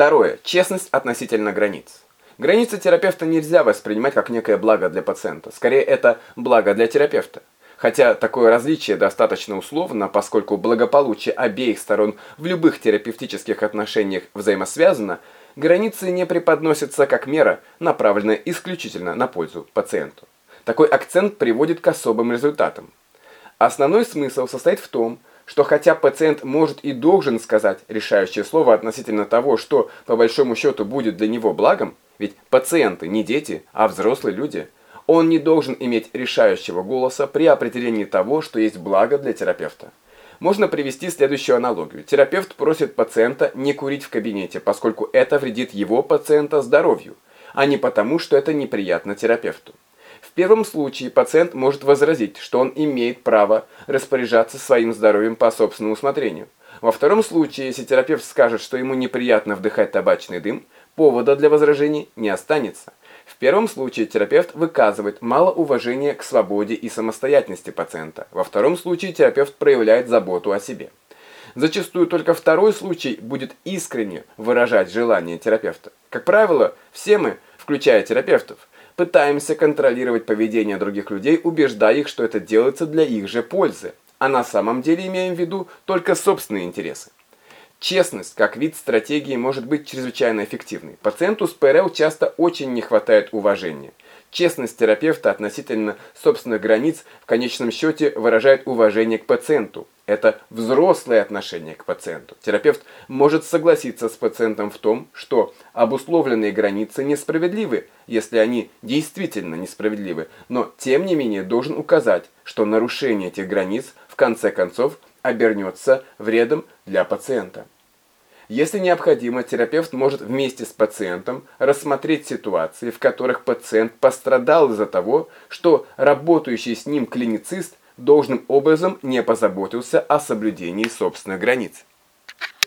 Второе. Честность относительно границ. Границы терапевта нельзя воспринимать как некое благо для пациента. Скорее, это благо для терапевта. Хотя такое различие достаточно условно, поскольку благополучие обеих сторон в любых терапевтических отношениях взаимосвязано, границы не преподносятся как мера, направленная исключительно на пользу пациенту. Такой акцент приводит к особым результатам. Основной смысл состоит в том, что хотя пациент может и должен сказать решающее слово относительно того, что по большому счету будет для него благом, ведь пациенты не дети, а взрослые люди – он не должен иметь решающего голоса при определении того, что есть благо для терапевта. Можно привести следующую аналогию. Терапевт просит пациента не курить в кабинете, поскольку это вредит его пациента здоровью, а не потому, что это неприятно терапевту. В первом случае пациент может возразить, что он имеет право распоряжаться своим здоровьем по собственному усмотрению. Во втором случае, если терапевт скажет, что ему неприятно вдыхать табачный дым, повода для возражений не останется. В первом случае терапевт выказывает мало уважения к свободе и самостоятельности пациента. Во втором случае терапевт проявляет заботу о себе. Зачастую только второй случай будет искренне выражать желание терапевта. Как правило, все мы, включая терапевтов, пытаемся контролировать поведение других людей, убеждая их, что это делается для их же пользы, а на самом деле имеем в виду только собственные интересы. Честность как вид стратегии может быть чрезвычайно эффективной. Пациенту с ПРЛ часто очень не хватает уважения. Честность терапевта относительно собственных границ в конечном счете выражает уважение к пациенту. Это взрослое отношение к пациенту. Терапевт может согласиться с пациентом в том, что обусловленные границы несправедливы, если они действительно несправедливы, но тем не менее должен указать, что нарушение этих границ в конце концов – обернется вредом для пациента. Если необходимо, терапевт может вместе с пациентом рассмотреть ситуации, в которых пациент пострадал из-за того, что работающий с ним клиницист должным образом не позаботился о соблюдении собственных границ.